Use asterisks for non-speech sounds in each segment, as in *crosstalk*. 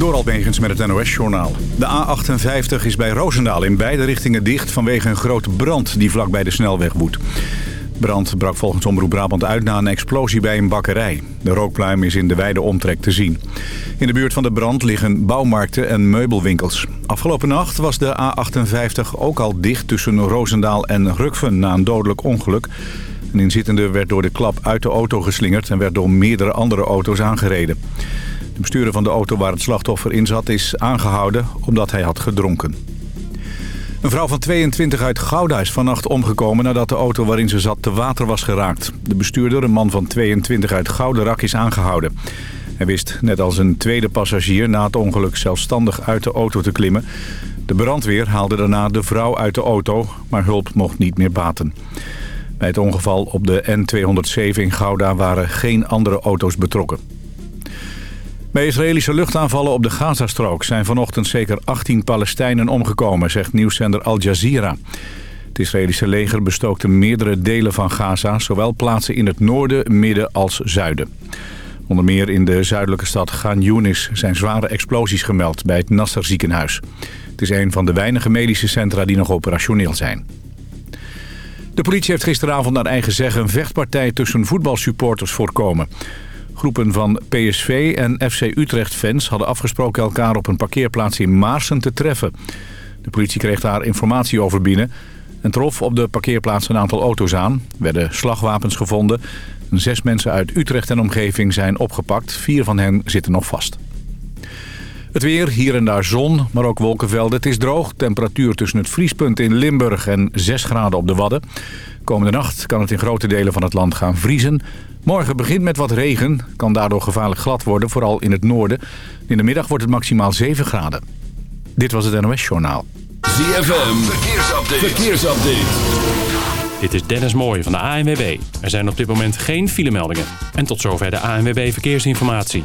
Door Albegens met het NOS-journaal. De A58 is bij Roosendaal in beide richtingen dicht vanwege een grote brand die vlakbij de snelweg woedt. Brand brak volgens Omroep Brabant uit na een explosie bij een bakkerij. De rookpluim is in de wijde omtrek te zien. In de buurt van de brand liggen bouwmarkten en meubelwinkels. Afgelopen nacht was de A58 ook al dicht tussen Roosendaal en Rukven na een dodelijk ongeluk. Een inzittende werd door de klap uit de auto geslingerd en werd door meerdere andere auto's aangereden. De bestuurder van de auto waar het slachtoffer in zat is aangehouden omdat hij had gedronken. Een vrouw van 22 uit Gouda is vannacht omgekomen nadat de auto waarin ze zat te water was geraakt. De bestuurder, een man van 22 uit Gouderak, is aangehouden. Hij wist, net als een tweede passagier, na het ongeluk zelfstandig uit de auto te klimmen. De brandweer haalde daarna de vrouw uit de auto, maar hulp mocht niet meer baten. Bij het ongeval op de N207 in Gouda waren geen andere auto's betrokken. Bij Israëlische luchtaanvallen op de Gazastrook zijn vanochtend zeker 18 Palestijnen omgekomen, zegt nieuwszender Al Jazeera. Het Israëlische leger bestookte meerdere delen van Gaza, zowel plaatsen in het noorden, midden als zuiden. Onder meer in de zuidelijke stad Gan Yunis zijn zware explosies gemeld bij het Nasser ziekenhuis. Het is een van de weinige medische centra die nog operationeel zijn. De politie heeft gisteravond naar eigen zeggen een vechtpartij tussen voetbalsupporters voorkomen. Groepen van PSV en FC Utrecht-fans hadden afgesproken elkaar op een parkeerplaats in Maarsen te treffen. De politie kreeg daar informatie over binnen en trof op de parkeerplaats een aantal auto's aan. Er werden slagwapens gevonden. Zes mensen uit Utrecht en omgeving zijn opgepakt. Vier van hen zitten nog vast. Het weer, hier en daar zon, maar ook wolkenvelden. Het is droog. Temperatuur tussen het vriespunt in Limburg en 6 graden op de Wadden. Komende nacht kan het in grote delen van het land gaan vriezen. Morgen begint met wat regen. Kan daardoor gevaarlijk glad worden, vooral in het noorden. In de middag wordt het maximaal 7 graden. Dit was het NOS Journaal. ZFM, verkeersupdate. verkeersupdate. Dit is Dennis Mooij van de ANWB. Er zijn op dit moment geen filemeldingen. En tot zover de ANWB Verkeersinformatie.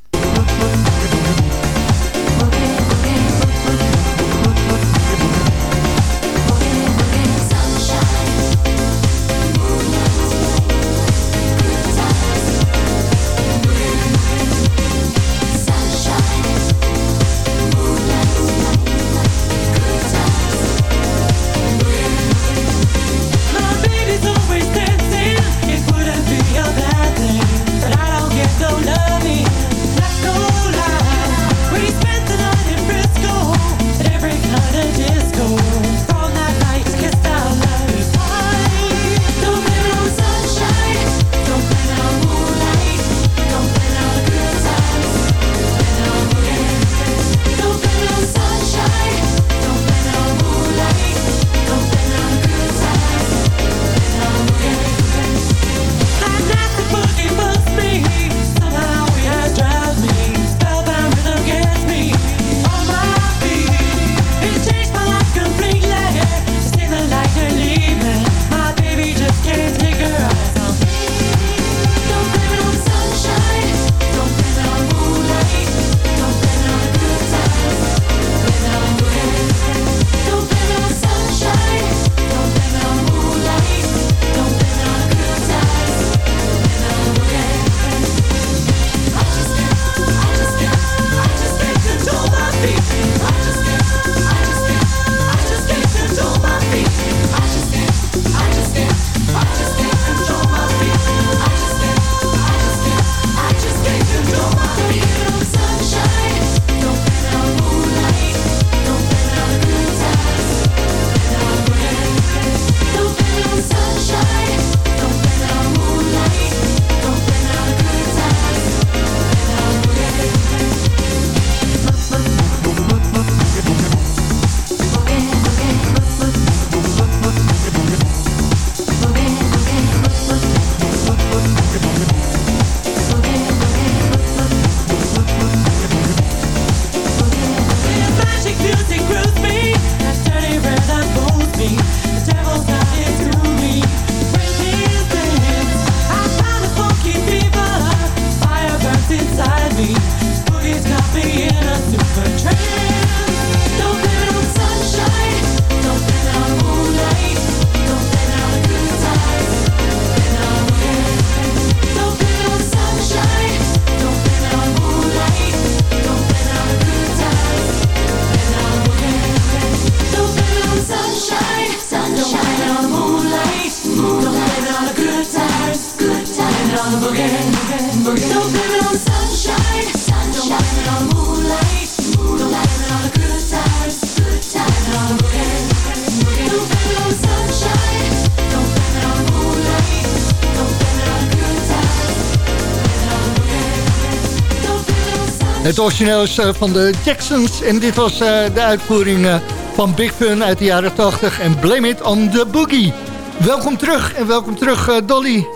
Origineel is eh, van de Jacksons. En dit was eh, de uitvoering eh, van Big Fun uit de jaren 80. En Blame It on the Boogie. Welkom terug. En welkom terug, Dolly.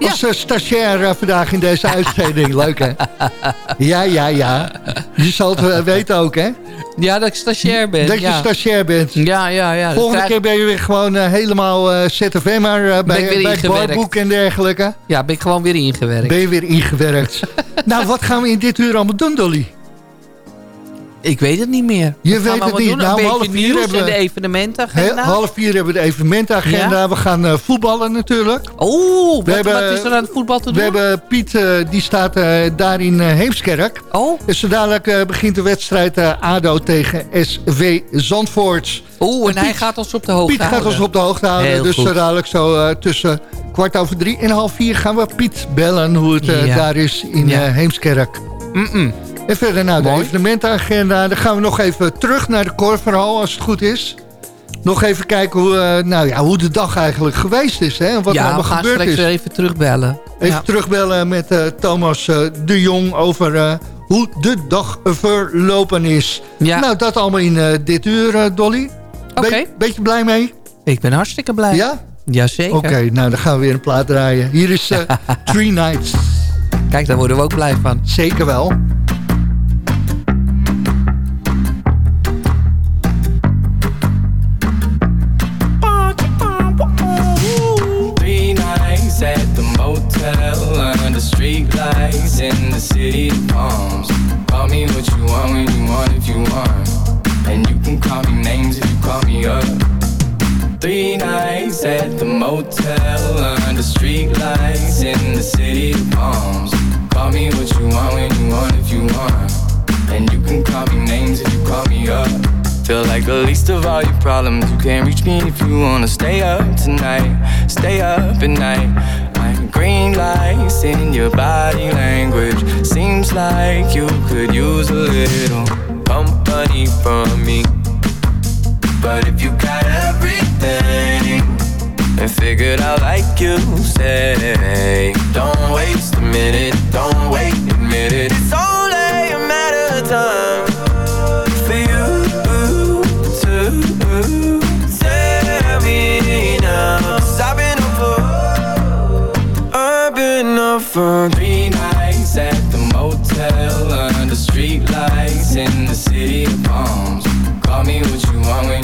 Als eh, stagiair vandaag in deze uitzending. Leuk, hè? *laughs* Ja, ja, ja. Je zal het weten ook, hè? Ja, dat ik stagiair ben. Dat je stagiair bent. Ja, ja, ja. Volgende krijg- keer ben je weer gewoon eh, helemaal eh ZFM'er uh, bij, bij barboek en dergelijke. Ja, ben ik gewoon weer ingewerkt. Ben je weer ingewerkt. *laughs* nou, wat gaan we in dit uur allemaal doen, Dolly? Ik weet het niet meer. Je weet het niet. doen? Nou, een half vier hebben en we- de He, evenementagenda. half vier hebben we de evenementagenda. We gaan eh, voetballen natuurlijk. Oh, wat, hebben- wat is er aan het voetbal te doen? We hebben Piet, eh, die staat eh, daar in eh, Heemskerk. Oh, Dus zo dadelijk eh, begint de wedstrijd eh, ADO tegen SV Zandvoort. oh en hij Piet- gaat ons op de hoogte Piet gaat houden. ons op de hoogte houden. Heel dus goed. zo dadelijk zo eh, tussen kwart over drie en half vier gaan we Piet bellen hoe het Ja. daar is in Ja. Heemskerk. Mm-mm. En verder nou de Mooi. evenementenagenda. Dan gaan we nog even terug naar de Korverhal als het goed is. Nog even kijken hoe, eh, nou ja, hoe de dag eigenlijk geweest is. Hè? en Wat er ja, allemaal we gebeurd is. weer even terugbellen. Even Ja. terugbellen met eh, Thomas eh, de Jong over hoe de dag verlopen is. Ja. Nou, dat allemaal in dit uur, Dolly. Oké. Be- beetje blij mee? Ik ben hartstikke blij. Ja? Jazeker. Oké, nou dan gaan we weer een plaat draaien. Hier is *laughs* Three Nights. Kijk, daar worden we ook blij van. Zeker wel. Call me names if you call me up. Three nights at the motel under street lights in the city of palms. Call me what you want when you want if you want, and you can call me names if you call me up. Feel like the least of all your problems. You can't reach me if you wanna stay up tonight. Stay up at night. Green lights in your body language. Seems like you could use a little company from me. But if you got everything and figured out like you say, don't waste a minute, don't wait a minute. It's only a matter of time for you to tell me now. I've been up for, I've been up for three nights at the motel under street lights in the city of palms. Call me what you want when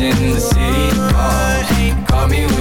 in the city palms. Call me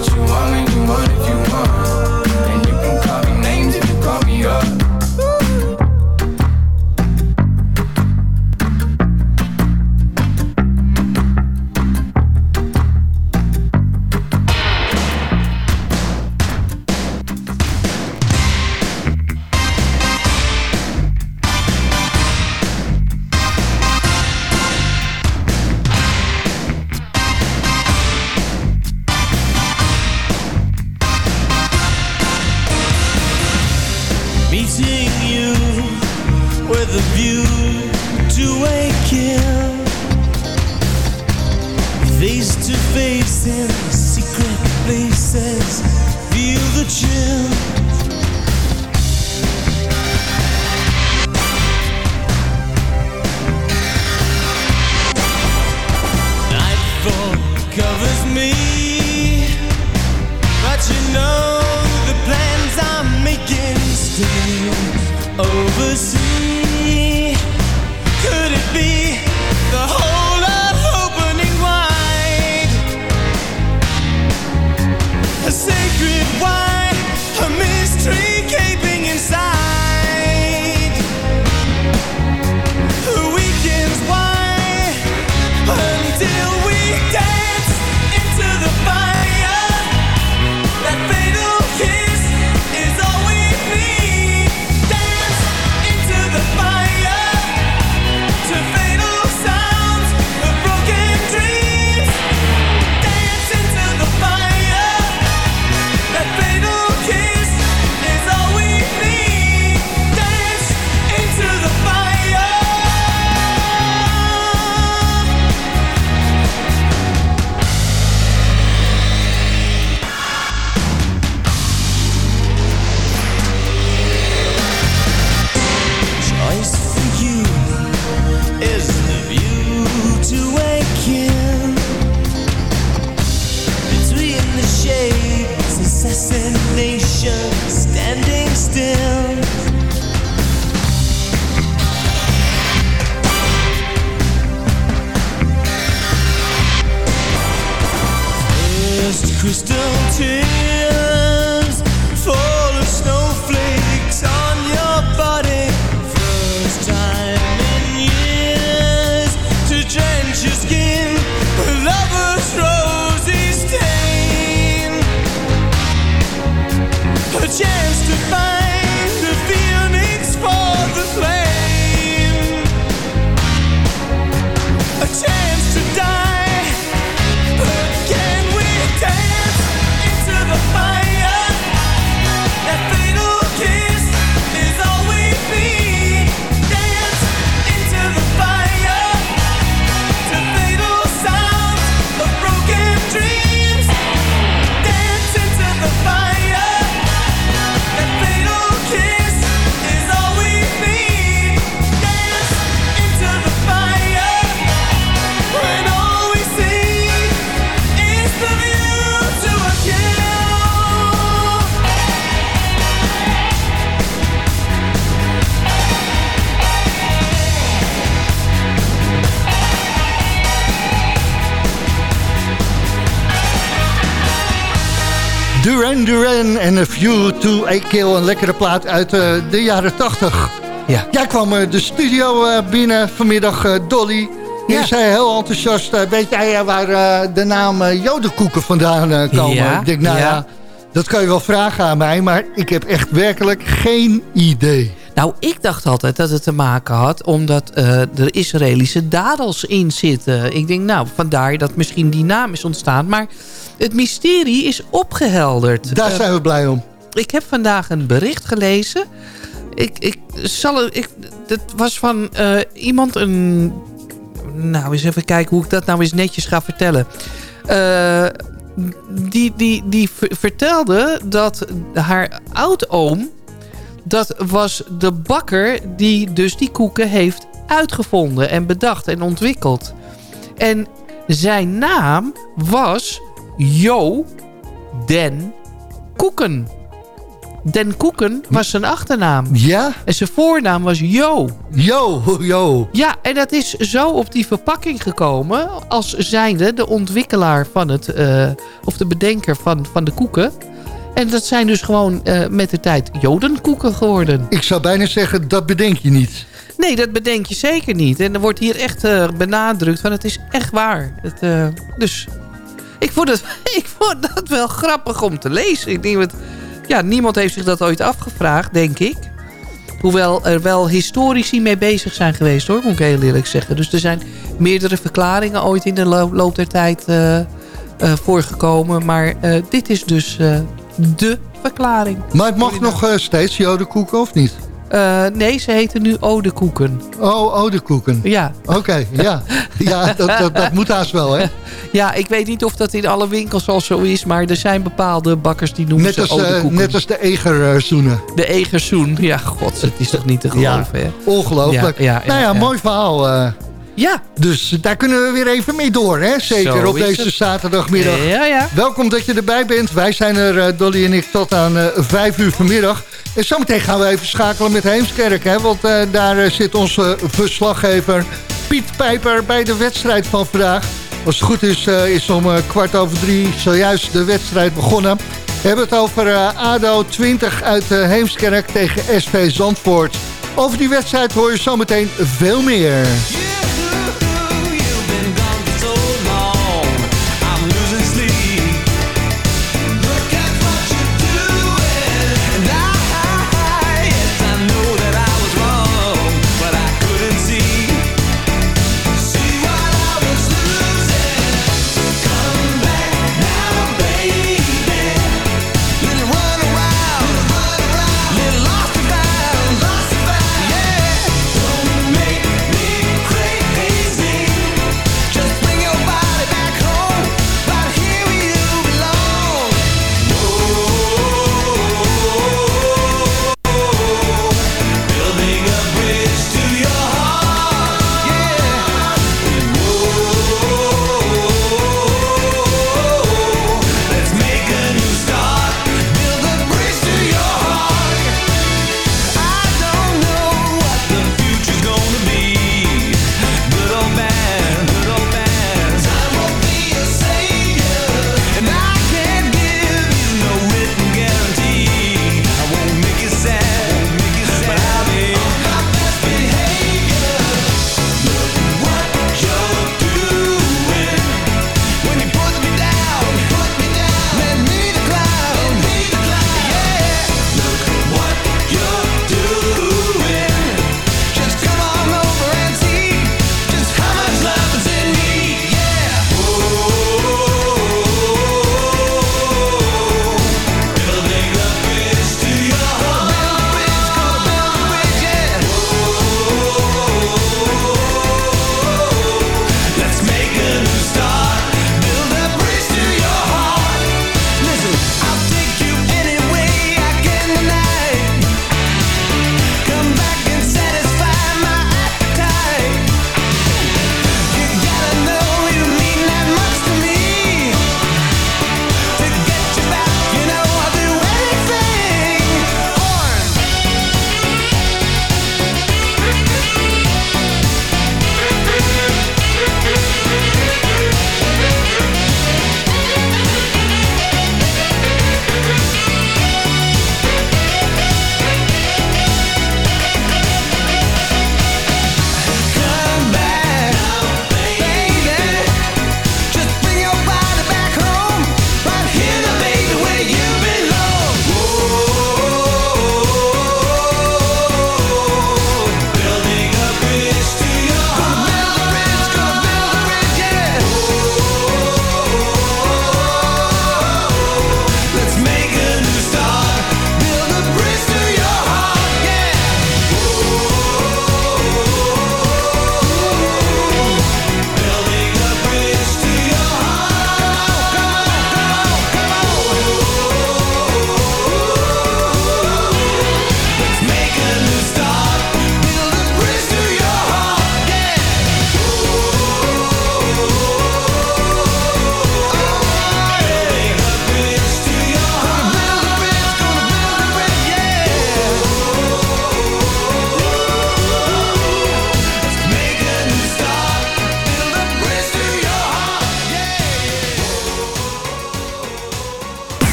Duran en A View to a Kill. Een lekkere plaat uit eh, de jaren 80. Ja. Jij kwam eh, de studio eh, binnen vanmiddag, Dolly. Je Ja. zei heel enthousiast, weet jij waar de naam Jodenkoeken vandaan komen? Ja, Ik denk, nou ja. ja. dat kan je wel vragen aan mij, maar ik heb echt werkelijk geen idee. Nou, ik dacht altijd dat het te maken had... omdat eh, er Israëlische dadels in zitten. Ik denk, nou, vandaar dat misschien die naam is ontstaan. Maar het mysterie is opgehelderd. Daar Eh, zijn we blij om. ik heb vandaag een bericht gelezen. Ik, ik zal, ik, dat was van eh, iemand, een... Nou, eens even kijken hoe ik dat nou eens netjes ga vertellen. Die die, die ver- vertelde dat haar oudoom... dat was de bakker die dus die koeken heeft uitgevonden... en bedacht en ontwikkeld. En zijn naam was Jo Den Koeken. Den Koeken was zijn achternaam. Ja? En zijn voornaam was Jo. Yo, yo. *laughs* Ja, en dat is zo op die verpakking gekomen... als zijnde de ontwikkelaar van het... eh, of de bedenker van, van de koeken. En dat zijn dus gewoon eh, met de tijd jodenkoeken geworden. Ik zou bijna zeggen, dat bedenk je niet. Nee, dat bedenk je zeker niet. En er wordt hier echt eh, benadrukt van het is echt waar. Het, eh, dus ik vond, het, *laughs* ik vond dat wel grappig om te lezen. Ik denk dat, ja, niemand heeft zich dat ooit afgevraagd, denk ik. Hoewel er wel historici mee bezig zijn geweest, hoor, moet ik heel eerlijk zeggen. Dus er zijn meerdere verklaringen ooit in de lo- loop der tijd voorgekomen. Maar dit is dus de verklaring. Maar het mag nog eh, steeds Jodenkoeken of niet? Eh, nee, ze heten nu Odekoeken. Oh, Odekoeken. Ja, Oké, ja. Ja, *laughs* dat, dat, dat moet haast wel, hè? Ja, ik weet niet of dat in alle winkels al zo is, maar er zijn bepaalde bakkers die noemen Net ze als, eh, odekoeken. net als de egerzoenen. De egersoen. Ja, god, het is toch niet te geloven, hè? Ongelooflijk. Ja, ja, nou ja, mooi verhaal. eh. Ja, dus daar kunnen we weer even mee door, hè? Zeker Zo op deze het. zaterdagmiddag. ja, ja. Welkom dat je erbij bent. Wij zijn er, eh, Dolly en ik, tot aan eh, vijf uur vanmiddag. En zometeen gaan we even schakelen met Heemskerk, hè? Want eh, daar zit onze verslaggever Piet Pijper bij de wedstrijd van vandaag. Als het goed is, eh, is om eh, kwart over drie zojuist de wedstrijd begonnen. We hebben het over ADO 20 uit Heemskerk tegen SV Zandvoort. Over die wedstrijd hoor je zometeen veel meer.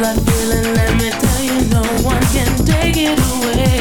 Good feeling, let me tell you, no one can take it away.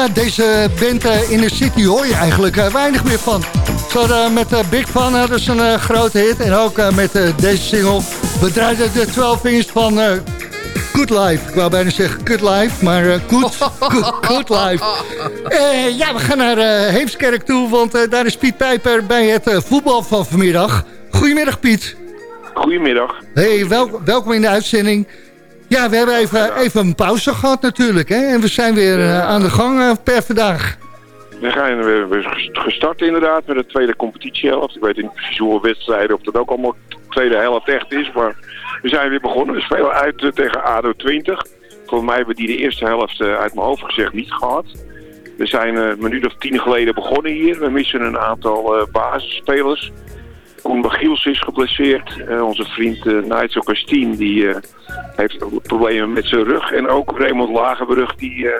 Ja, deze band eh, in de city hoor je eigenlijk eh, weinig meer van. Ze hadden met eh, Big Fun hadden ze een eh, grote hit. En ook eh, met eh, deze single. We draaiden de 12 inch van eh, Good Life. Ik wou bijna zeggen Good Life, maar eh, good, good, good Life. Eh, ja, we gaan naar eh, Heemskerk toe, want eh, daar is Piet Pijper bij het eh, voetbal van vanmiddag. Goedemiddag Piet. Goedemiddag. Hey, wel, welkom in de uitzending. Ja, we hebben even, even een pauze gehad natuurlijk. Hè? En we zijn weer eh, aan de gang eh, per vandaag. We gaan weer gestart inderdaad met de tweede competitiehelft. Ik weet niet precies hoeveel wedstrijden of dat ook allemaal de tweede helft echt is. Maar we zijn weer begonnen. We spelen uit eh, tegen ADO 20. Voor mij hebben we die de eerste helft uit mijn hoofd gezegd niet gehad. We zijn een minuut of tien geleden begonnen hier. We missen een aantal basisspelers. Koen Bagiels is geblesseerd. Eh, onze vriend uh, Nigel Castien die eh, heeft problemen met zijn rug. En ook Raymond Lagenbrug die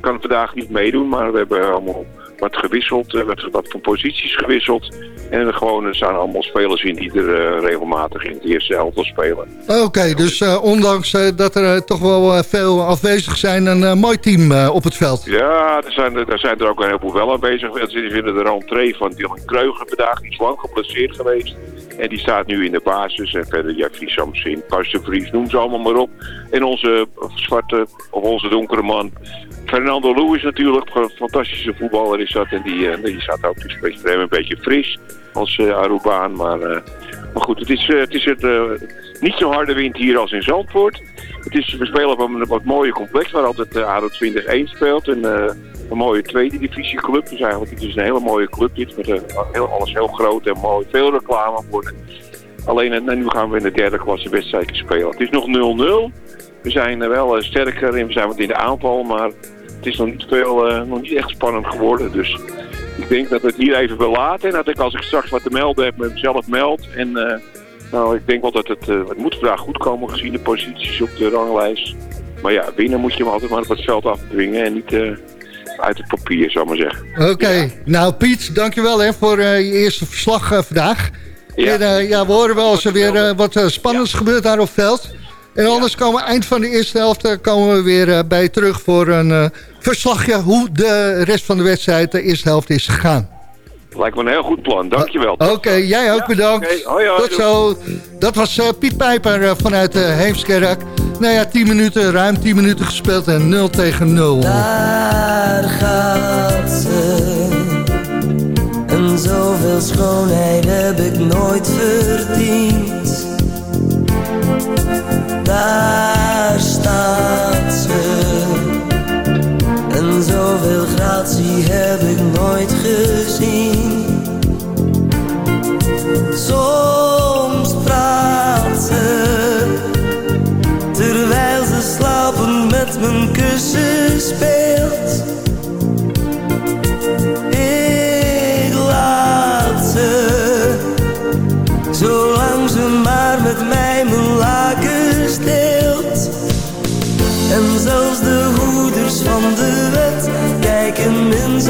kan vandaag niet meedoen. Maar we hebben allemaal wat gewisseld, eh, wat, wat van posities gewisseld. En er gewoon er staan allemaal spelers in die er eh, regelmatig in het eerste elftal spelen. Oké, dus eh, ondanks dat er toch wel veel afwezig zijn... een mooi team op het veld. Ja, er zijn, er zijn er ook een heleboel wel aanwezig. Ze vinden de rentree van Dylan Kreuger vandaag. Die is lang geblesseerd geweest. En die staat nu in de basis. En verder Jeffrey Samsin, de Vries, noem ze allemaal maar op. En onze zwarte, of onze donkere man... Fernando Lewis natuurlijk, een fantastische voetballer is dat. En die, eh, die staat ook, dus een beetje- fris als eh Arubaan. Maar, eh, maar goed, het is, eh, het is het, eh, niet zo harde wind hier als in Zandvoort. Het is, we spelen op een wat mooie complex waar altijd uh, ADO 20-1 speelt. En, eh, een mooie tweede divisie club. Dus eigenlijk het is een hele mooie club dit. Met eh, heel, alles heel groot en mooi. Veel reclame voor. Alleen eh, nu gaan we in de derde klasse wedstrijdje spelen. Het is nog 0-0. We zijn wel eh, sterker en we zijn wat in de aanval. Maar het is nog niet, veel, eh, nog niet echt spannend geworden. Dus ik denk dat we het hier even wil laten. En dat ik als ik straks wat te melden heb, me mezelf meld. En eh, nou, ik denk wel dat het, het moet vandaag goed komen gezien de posities op de ranglijst. Maar ja, winnen moet je hem altijd maar op het veld afdwingen en niet uit het papier, zou ik maar zeggen. Oké, nou Piet, dankjewel hè, voor je eerste verslag vandaag. Ja. En, ja, we horen wel als er weer wat spannends gebeurt daar op het veld. En anders komen we eind van de eerste helft eh, komen we weer eh, bij je terug voor een eh, verslagje hoe de rest van de wedstrijd de eerste helft is gegaan. Lijkt me een heel goed plan, dankjewel. Oké, jij ook bedankt. oké. Hoi, hoi, Tot doei. zo. Dat was eh, Piet Pijper vanuit uh, Heemskerk. Nou ja, 10 minuten, ruim 10 minuten gespeeld en 0 tegen 0. Daar gaat ze. En zoveel schoonheid heb ik nooit verdiend. Daar staat ze. En zoveel gratie heb ik nooit gezien. Soms praat ze. Terwijl ze slapen met mijn kussen speelt.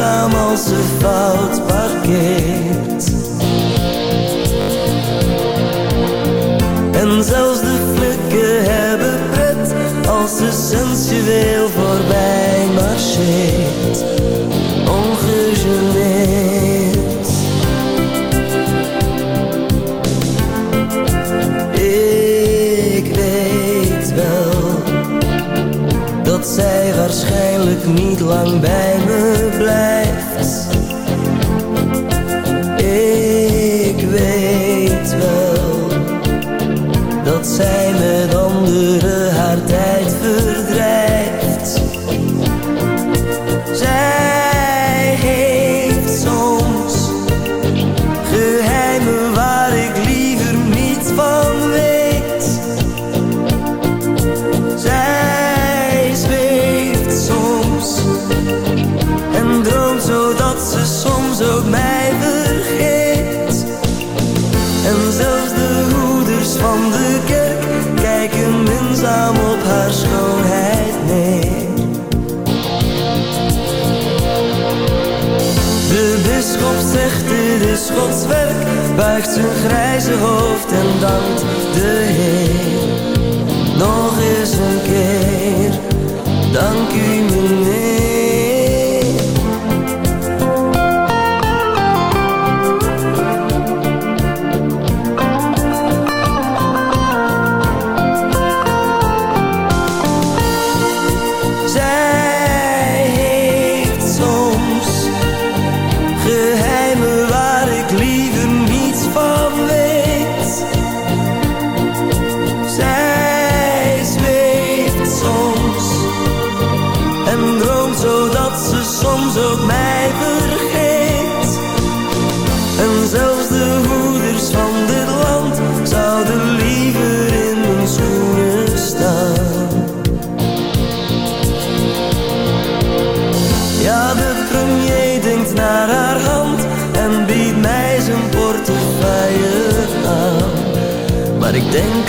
Als ze fout parkeert. En zelfs de flikken hebben pret als ze sensueel voorbij marcheert. Ongegeneerd. Dat zij waarschijnlijk niet lang bij me blijft. Ik weet wel dat zij met anderen Gods werk, buigt zijn grijze hoofd en dankt de Heer. Nog eens een keer, dank u meneer.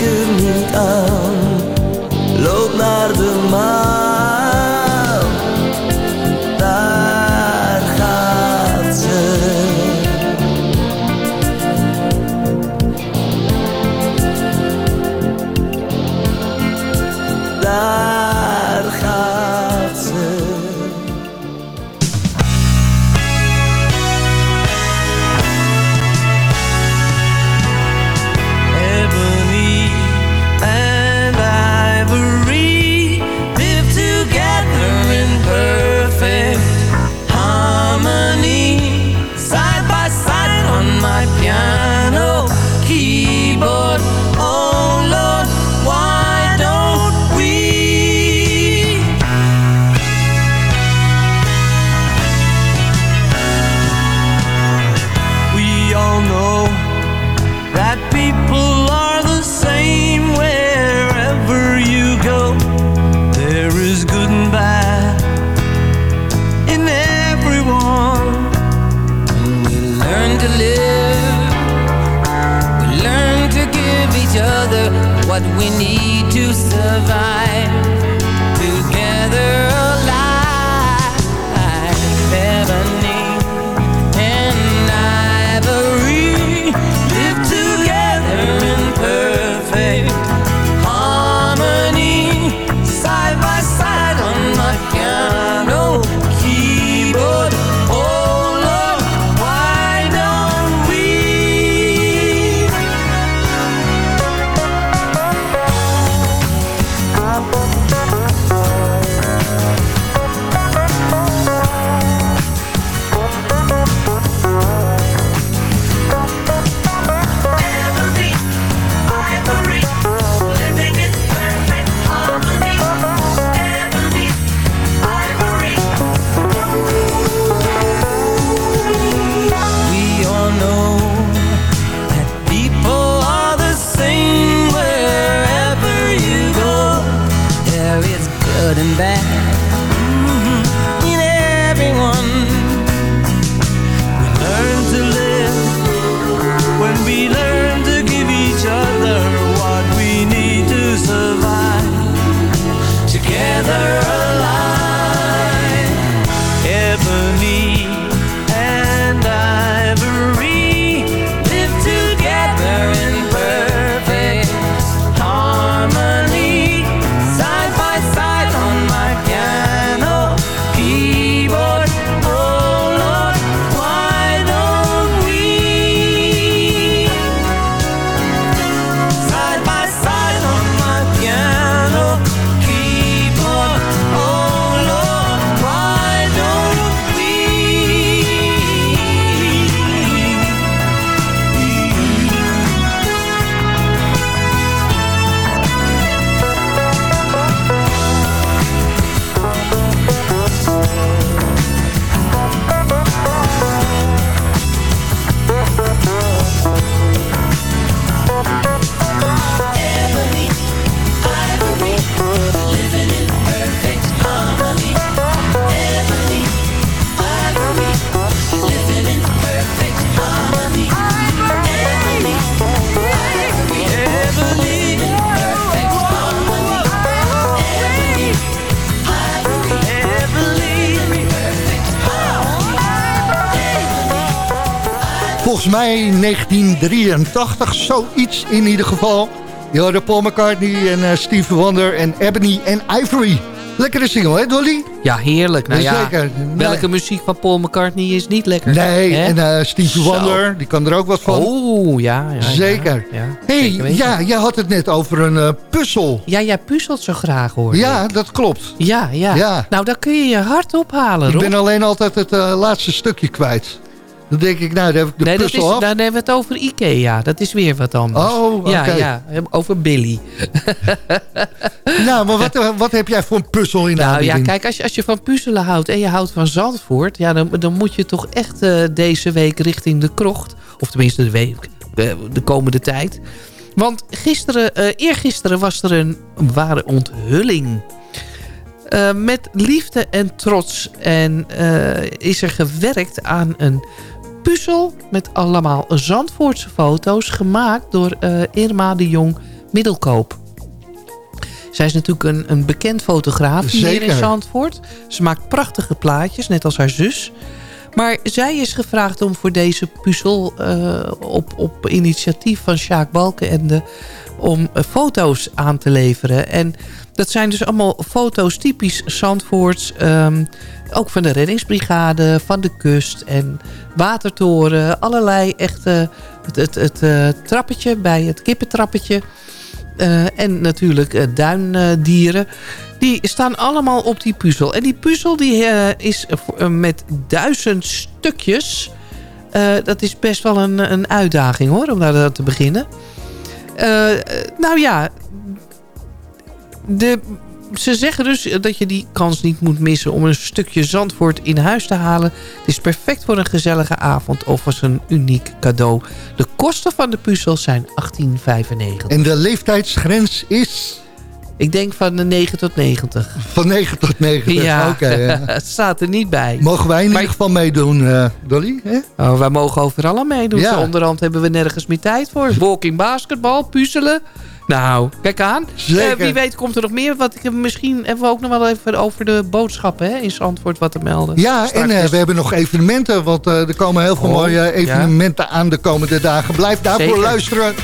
Er niet aan. Loop naar de maan. 1983, zoiets in ieder geval. Je hoorde Paul McCartney en eh, Stevie Wonder en Ebony en Ivory. Lekkere single, hè Dolly? Ja, heerlijk. Nou ja, Zeker. welke Nee. muziek van Paul McCartney is niet lekker? Nee, en eh, Stevie Zo. Wonder, die kan er ook wat van. Oh, ja. ja, ja, Zeker. Ja, hey, zeker weten. ja, jij had het net over een eh, puzzel. Ja, jij puzzelt zo graag hoor. Ja, dat klopt. Ja, ja, Ja. Nou, dan kun je je hart ophalen, Ik Rob. ben alleen altijd het laatste stukje kwijt. Dan denk ik, nou, dan heb ik de nee, dat is, puzzel af. dan hebben we het over Ikea. Dat is weer wat anders. Oh, oké. Ja, ja, over Billy. *laughs* Nou, maar wat, eh, wat heb jij voor een puzzel in de Nou ja, kijk, als je, als je van puzzelen houdt en je houdt van Zandvoort... Ja, dan, dan moet je toch echt eh, deze week richting de krocht. Of tenminste de, week, de, de komende tijd. Want gisteren, eh, eergisteren was er een ware onthulling. Met liefde en trots. En is er gewerkt aan een puzzel met allemaal Zandvoortse foto's... gemaakt door eh, Irma de Jong Middelkoop. Zij is natuurlijk een, een bekend fotograaf hier in. Zandvoort. Ze maakt prachtige plaatjes, net als haar zus. Maar zij is gevraagd om voor deze puzzel eh, op, op initiatief van Sjaak Balkenende... om eh, foto's aan te leveren. En dat zijn dus allemaal foto's typisch Zandvoorts. ehm, ook van de reddingsbrigade, van de kust en watertoren. Allerlei echte... Het, het, het eh, trappetje bij het kippentrappetje... Eh, en natuurlijk duindieren. Die staan allemaal op die puzzel. En die puzzel die, is met duizend stukjes. Dat is best wel een, een uitdaging hoor, om daar te beginnen. Eh, nou ja, de, ze zeggen dus dat je die kans niet moet missen om een stukje Zandvoort in huis te halen. Het is perfect voor een gezellige avond of als een uniek cadeau. De kosten van de puzzel zijn 18,95. En de leeftijdsgrens is Ik denk van de 9 tot 90. van 9 tot 90. Ja, Oké, ja. *laughs* het staat er niet bij. Mogen wij in ieder geval meedoen, eh, Dolly? Hè? Oh, wij mogen overal aan meedoen. Ja. Onderhand hebben we nergens meer tijd voor. Walking basketbal, puzzelen. Nou, kijk aan. Eh, wie weet komt er nog meer. Wat ik, misschien hebben we ook nog wel even over de boodschappen hè, in Zandvoort wat te melden. Ja, Straks en eh, dus. we hebben nog evenementen, want er komen heel veel Oh, mooie evenementen aan de komende dagen. Blijf daarvoor Zeker. luisteren.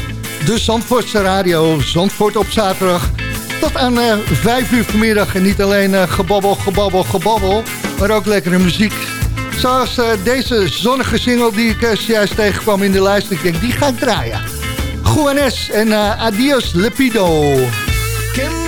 De Zandvoortse Radio, Zandvoort op zaterdag. Tot aan eh 5 uur vanmiddag. En niet alleen eh, gebabbel, gebabbel, gebabbel, maar ook lekkere muziek. Zoals eh, deze zonnige single die ik zojuist tegenkwam in de lijst. Ik denk, die ga ik draaien. Juanes en Adios Lepido. Mis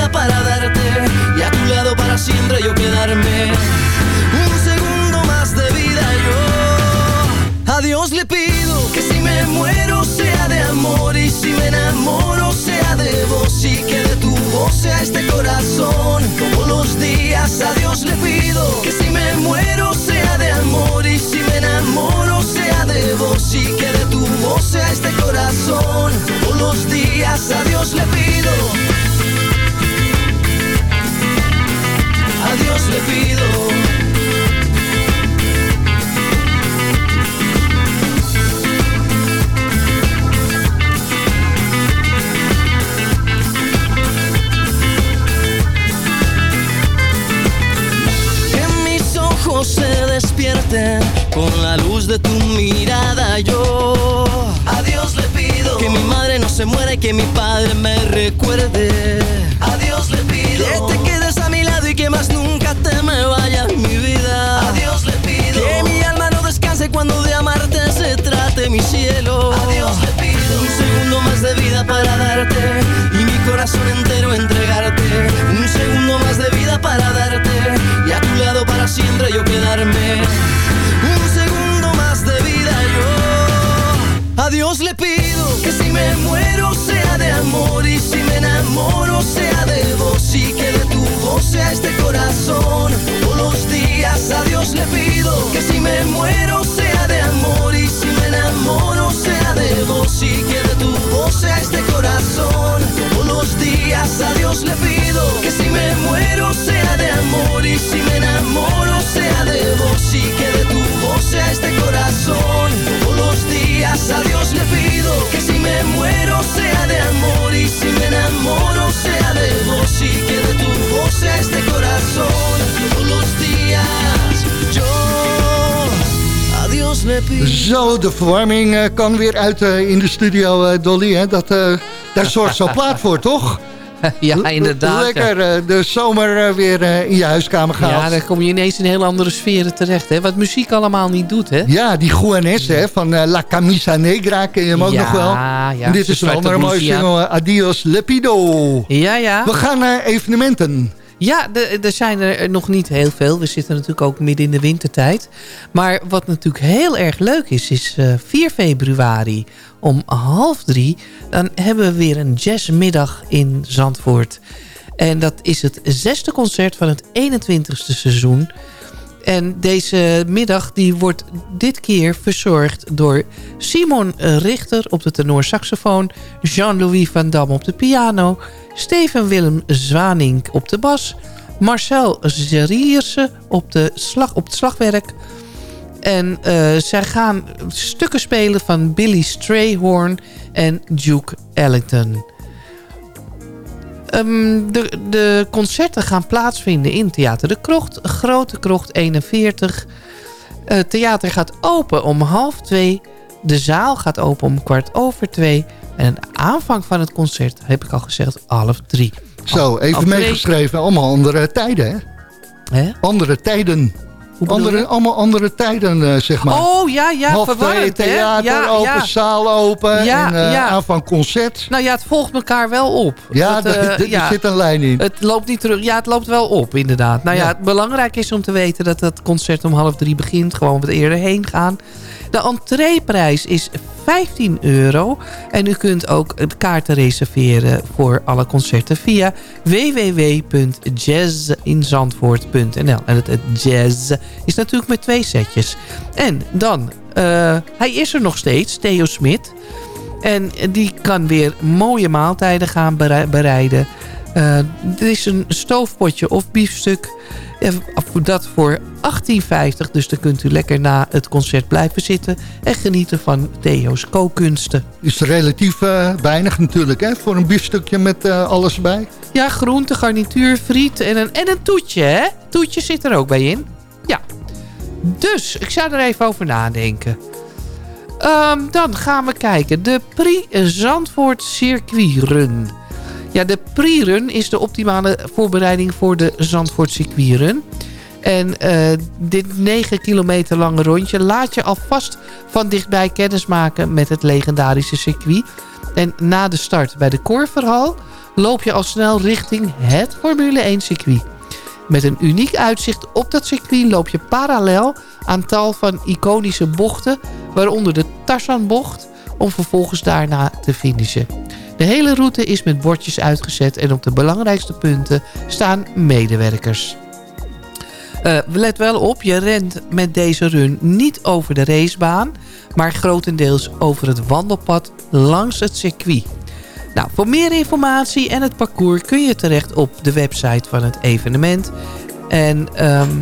para darte y a tu lado para siempre yo quedarme. Un segundo más de vida yo. A Dios le pido que si me muero sea de amor y si me enamoro Zo, de verwarming eh, kan weer uit eh, in de studio, eh, Dolly. Hè? Dat, daar zorgt zo'n plaat voor, toch? *laughs* ja, inderdaad. Lekker de zomer weer in je huiskamer gehaald. ja, dan kom je ineens in heel andere sferen terecht. Hè? Wat muziek allemaal niet doet, hè? Ja, die Juanes hè, van La Camisa Negra, ken je hem ook Ja, nog wel? ja, en dit is een andere mooie single, Adios Lepido. Ja, ja. We gaan naar evenementen. Ja, er zijn er nog niet heel veel. We zitten natuurlijk ook midden in de wintertijd. Maar wat natuurlijk heel erg leuk is, is eh, 4 februari om half drie. Dan hebben we weer een jazzmiddag in Zandvoort. En dat is het zesde concert van het 21ste seizoen. En deze middag die wordt dit keer verzorgd door Simon Richter op de tenorsaxofoon... Jean-Louis van Dam op de piano... Steven Willem Zwanink op de bas... Marcel Zerierse op, de slag, op het slagwerk... En eh, zij gaan stukken spelen van Billy Strayhorn en Duke Ellington. Ehm, de, de concerten gaan plaatsvinden in Theater de Krocht, Grote Krocht 41. Het theater gaat open om half twee. De zaal gaat open om kwart over twee. En de aanvang van het concert, heb ik al gezegd, half drie. Zo, even Entree- meegeschreven. Allemaal andere tijden, hè? Hè? Andere tijden. Andere, allemaal andere tijden, eh, zeg maar. Oh, ja, ja, Half verwarrend, theater Ja, open, ja. zaal open Ja, en uh, ja. aanvang concert. Nou ja, het volgt elkaar wel op. Ja, Dat, eh, er- zit een lijn in. Het loopt niet terug. Ja, het loopt wel op, inderdaad. Nou ja, Ja. het belangrijk is om te weten dat het concert om half drie begint. Gewoon wat eerder heen gaan. De entreeprijs is 15 euro. En u kunt ook de kaarten reserveren voor alle concerten via www.jazzinzandvoort.nl. En het, jazz is natuurlijk met twee setjes. En dan, eh, hij is er nog steeds, Theo Smit. En die kan weer mooie maaltijden gaan berei- bereiden. Eh, er is een stoofpotje of biefstuk. Dat voor 18,50. Dus dan kunt u lekker na het concert blijven zitten. En genieten van Theo's kookkunsten. Is relatief eh, weinig natuurlijk, hè? Voor een biefstukje met eh, alles bij. Ja, groente, garnituur, friet en een, en een toetje, hè? Toetje zit er ook bij in. Ja. Dus, ik zou er even over nadenken. Ehm, dan gaan we kijken. De Prix Zandvoort Circuit Run. Ja, de Prix-run is de optimale voorbereiding voor de Zandvoort Circuit Run. En eh, dit 9 kilometer lange rondje laat je alvast van dichtbij kennismaken met het legendarische circuit. En na de start bij de Korverhal loop je al snel richting het Formule 1 circuit. Met een uniek uitzicht op dat circuit loop je parallel aan tal van iconische bochten, waaronder de Tarzanbocht, om vervolgens daarna te finishen. De hele route is met bordjes uitgezet en op de belangrijkste punten staan medewerkers. Eh, let wel op, je rent met deze run niet over de racebaan... maar grotendeels over het wandelpad langs het circuit. Nou, voor meer informatie en het parcours kun je terecht op de website van het evenement. En ehm,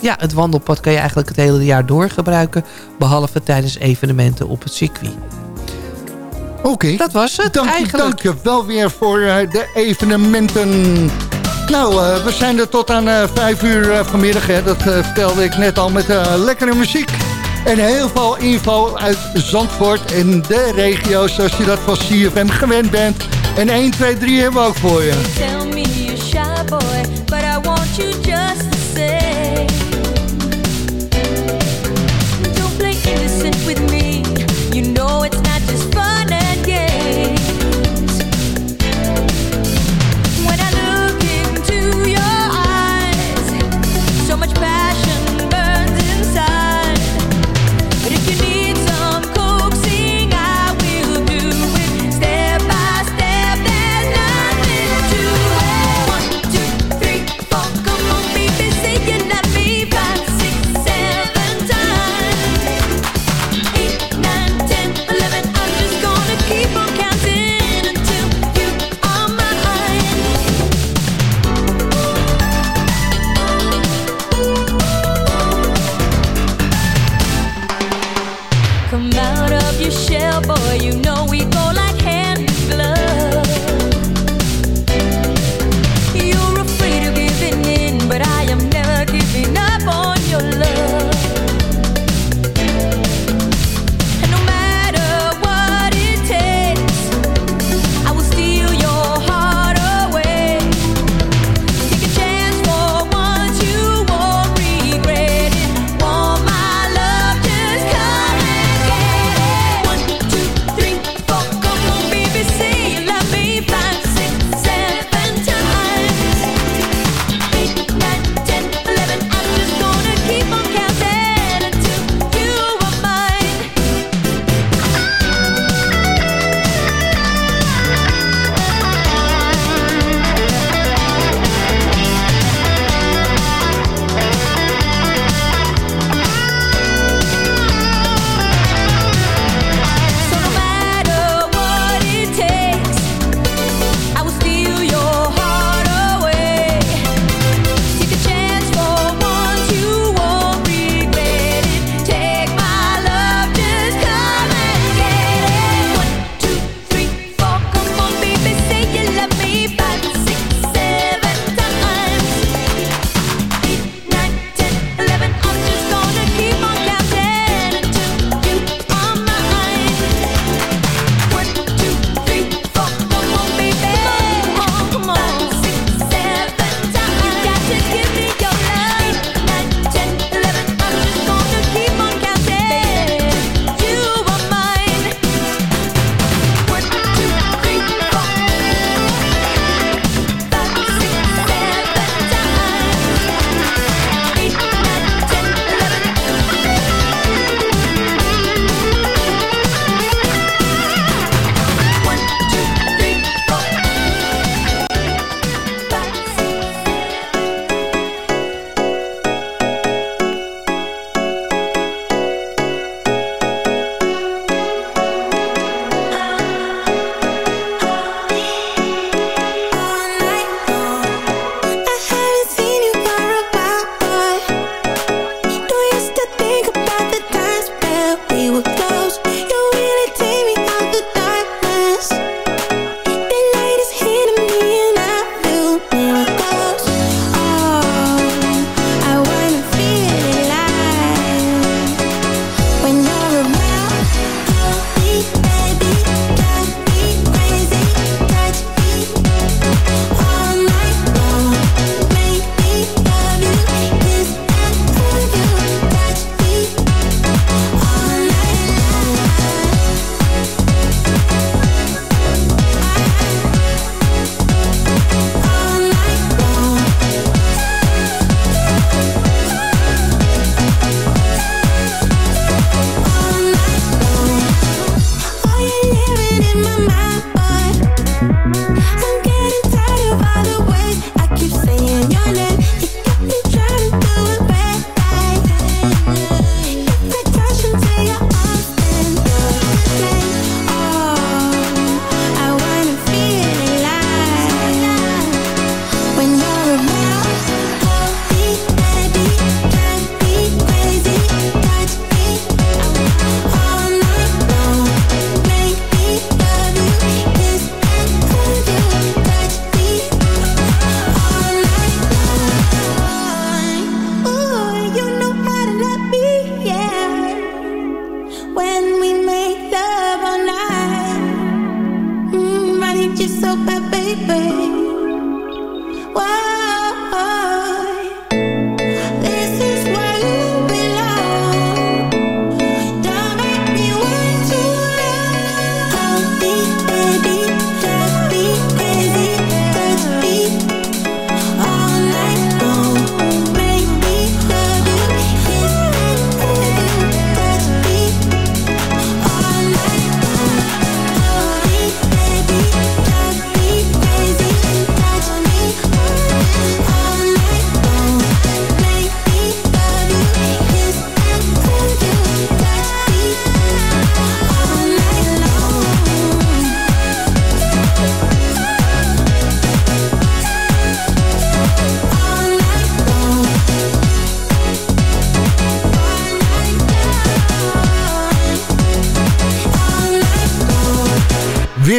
ja, het wandelpad kan je eigenlijk het hele jaar door gebruiken... behalve tijdens evenementen op het circuit. Oké. Dat was het Dank, eigenlijk. dank je wel weer voor eh, de evenementen. Nou, eh, we zijn er tot aan eh, vijf uur eh, vanmiddag. Hè. Dat vertelde ik net al met eh, lekkere muziek. En heel veel info uit Zandvoort en de regio, zoals je dat van CFM gewend bent. En 1, 2, 3 hebben we ook voor je. Tell me you're shy boy, but I want you just the same. Don't play innocent with me.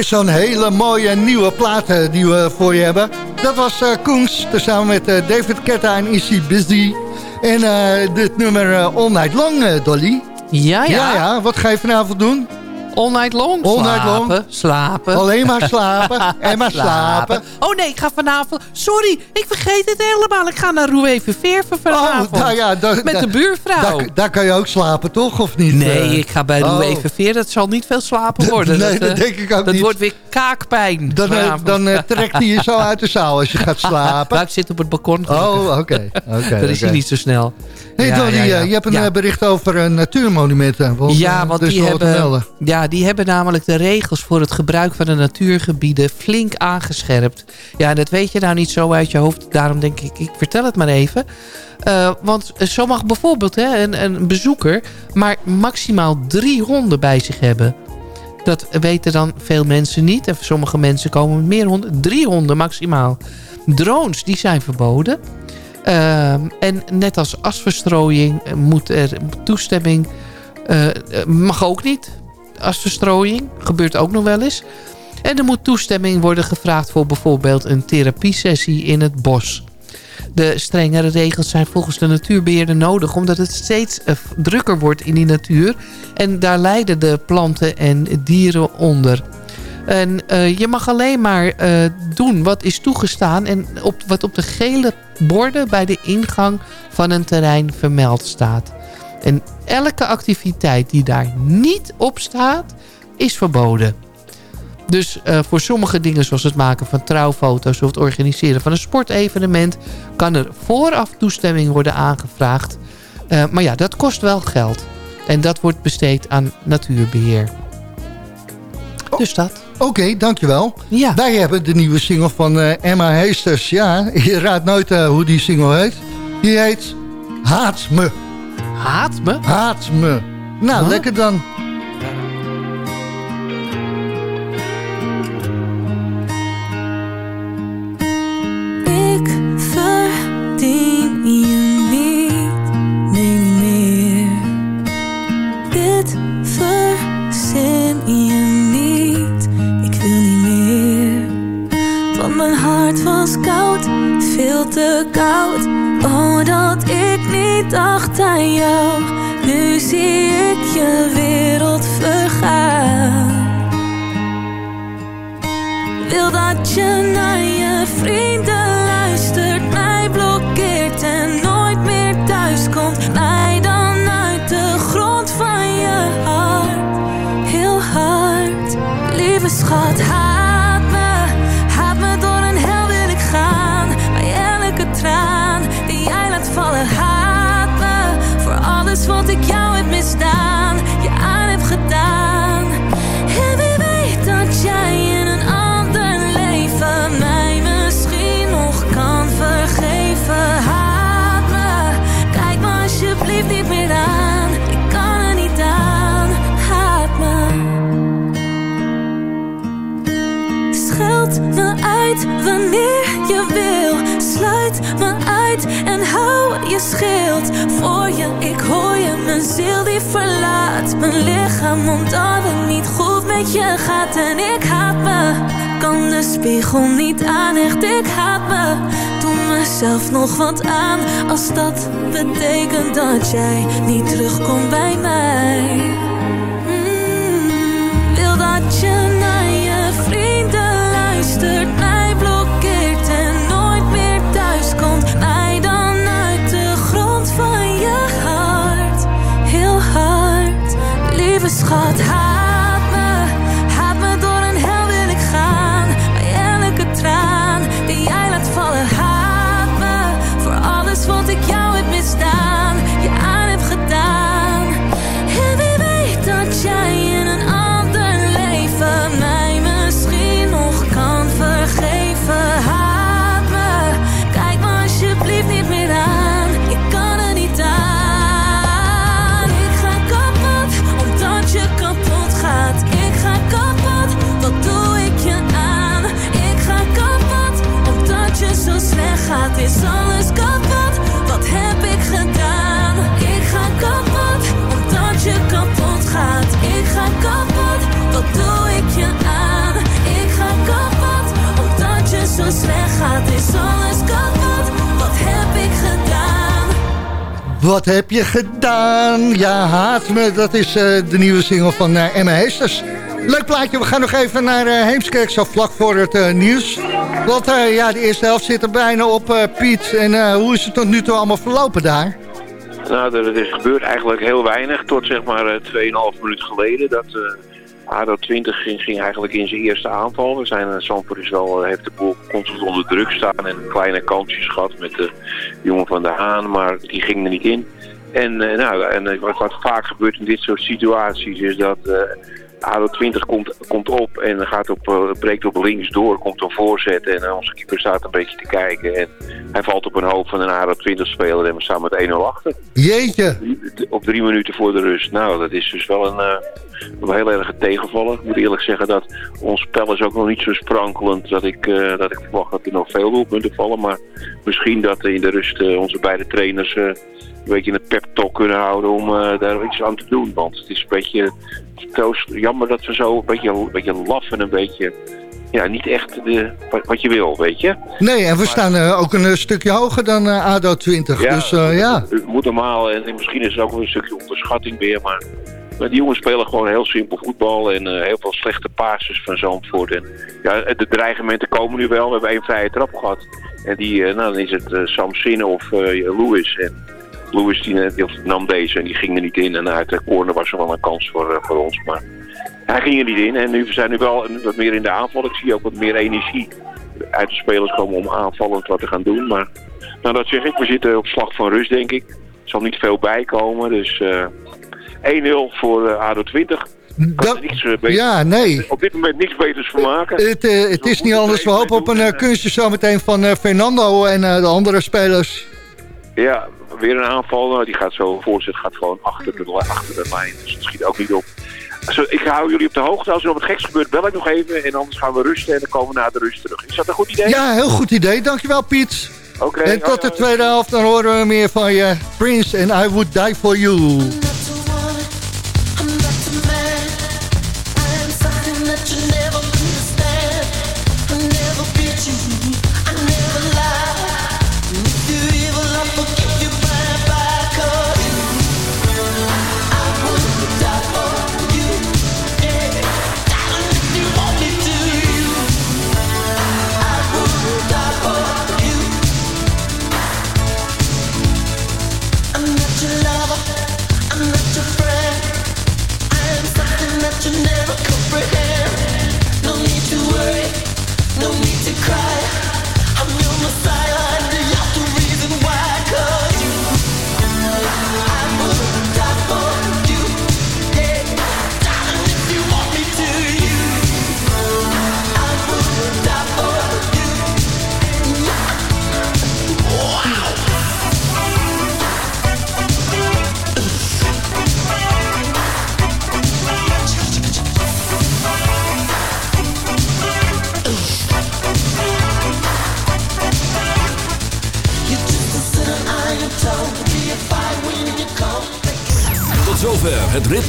Zo'n hele mooie nieuwe plaat eh, die we voor je hebben. Dat was eh Koens, tezamen met eh, David Ketta en Easy Busy. En dit nummer All Night Long, Dolly. Ja, ja. Ja, ja, wat ga je vanavond doen? All night long. All night long. slapen, slapen. Alleen maar slapen *laughs* en maar slapen. Oh nee, ik ga vanavond... Sorry, ik vergeet het helemaal. Ik ga naar Roué Verveerven vanavond. nou ja, met de buurvrouw. Daar, daar kan je ook slapen, toch? Of niet? Nee, Eh, ik ga bij oh. Roué Verveer. Dat zal niet veel slapen worden. Nee, dat eh, denk ik ook Dat niet. wordt weer kaakpijn. Dan, eh, dan trekt hij je zo *laughs* uit de zaal als je gaat slapen. Maar ik zit op het balkon. Oh, oké. *laughs* oké, Dat is hij niet zo snel. Hey, ja, ja. eh, je hebt een bericht over natuurmonumenten. Ja, want is die hebben, ja, die hebben namelijk de regels voor het gebruik van de natuurgebieden flink aangescherpt. Ja, dat weet je nou niet zo uit je hoofd. Daarom denk ik, ik vertel het maar even. Eh, want zo mag bijvoorbeeld hè, een, bezoeker maar maximaal drie honden bij zich hebben. Dat weten dan veel mensen niet. En sommige mensen komen met meer honden. Drie honden maximaal. Drones, die zijn verboden. Ehm, en net als asverstrooiing eh, moet er toestemming... eh, eh, mag ook niet. Asverstrooiing gebeurt ook nog wel eens. En er moet toestemming worden gevraagd voor bijvoorbeeld een therapiesessie in het bos. De strengere regels zijn volgens de natuurbeheerder nodig... omdat het steeds eh, drukker wordt in die natuur. En daar lijden de planten en dieren onder. En eh, je mag alleen maar eh, doen wat is toegestaan... en op, wat op de gele borden bij de ingang van een terrein vermeld staat. En elke activiteit die daar niet op staat, is verboden. Dus eh, voor sommige dingen zoals het maken van trouwfoto's... of het organiseren van een sportevenement... kan er vooraf toestemming worden aangevraagd. Eh, maar ja, dat kost wel geld. En dat wordt besteed aan natuurbeheer. Dus dat. Oké, dankjewel. Ja. Wij hebben de nieuwe single van eh, Emma Heesters. Ja, *laughs* je raadt nooit hoe die single heet. Die heet Haat me. Haat me? Haat me. Nou, Huh? lekker dan. Dacht aan jou. Nu zie ik je wereld Ik hoor je, mijn ziel die verlaat mijn lichaam omdat het niet goed met je gaat. En ik haat me, kan de spiegel niet aan, echt ik haat me. Doe mezelf nog wat aan als dat betekent dat jij niet terugkomt bij mij. Mm, wil dat je naar je vrienden luistert, mij Lieve schat, Wat heb je gedaan? Ja, haat me. Dat is eh, de nieuwe single van eh, Emma Heesters. Leuk plaatje. We gaan nog even naar eh, Heemskerk, zo vlak voor het nieuws. Want ja, de eerste helft zit er bijna op, Piet. En hoe is het tot nu toe allemaal verlopen daar? Nou, er, is gebeurd eigenlijk heel weinig tot zeg maar eh, 2,5 minuut geleden. Dat ADO 20 ging, ging eigenlijk in zijn eerste aanval. We zijn, uh, Zandvoort is wel, eh, heeft de boel constant onder druk staan en kleine kansjes gehad met de jongen van der Haan, maar die ging er niet in. En, eh, nou, en eh, wat, wat vaak gebeurt in dit soort situaties is dat eh ADO 20 komt, komt op en gaat op, eh, breekt op links door, komt een voorzet en eh, onze keeper staat een beetje te kijken. En hij valt op een hoop van een ADO 20 speler en we staan met 1-0 achter Jeetje. op drie minuten voor de rust. Nou, dat is dus wel een, eh, een heel erg tegenvallen. Ik moet eerlijk zeggen dat ons spel is ook nog niet zo sprankelend dat ik, dat ik verwacht dat er nog veel doelpunten vallen. Maar misschien dat in de rust onze beide trainers een beetje een pep talk kunnen houden om daar iets aan te doen. Want het is een beetje toos, jammer dat we zo een beetje, een beetje laf en een beetje... Ja, niet echt de, wat, je wil, weet je. Nee, en we staan eh, ook een eh, stukje hoger dan eh, ADO 20. dus eh, ja. Het moet normaal en misschien is het ook wel een stukje onderschatting weer, maar, maar die jongens spelen gewoon heel simpel voetbal en heel veel slechte passes van Zandvoort. En ja, de dreigementen komen nu wel. We hebben één vrije trap gehad en die, nou, dan is het Sam Sinne of Lewis. En Lewis die, eh, nam deze en die ging er niet in en uit de corner was er wel een kans voor, eh, voor ons, maar hij ging er niet in en nu we zijn nu wel wat meer in de aanval. Ik zie ook wat meer energie uit de spelers komen om aanvallend wat te gaan doen, maar nou, dat zeg ik. We zitten op slag van rust, denk ik. Er zal niet veel bijkomen. Dus eh 1-0 voor eh, ADO 20. Kan Dat- eh, Ja, nee. Op dit moment niks beters van maken. Het, eh, het is niet anders. We hopen op een eh, kunstje zometeen van eh, Fernando en eh, de andere spelers. Ja, weer een aanval. Nou, die gaat zo, voorzet gaat gewoon achter de, achter de lijn. Dus dat schiet ook niet op. Ik hou jullie op de hoogte. Als er nog wat geks gebeurt, bel ik nog even. En anders gaan we rusten en dan komen we na de rust terug. Is dat een goed idee? Ja, heel goed idee. Dankjewel Piet. Oké. En tot de tweede helft, dan horen we meer van je. Prince en I Would Die For You.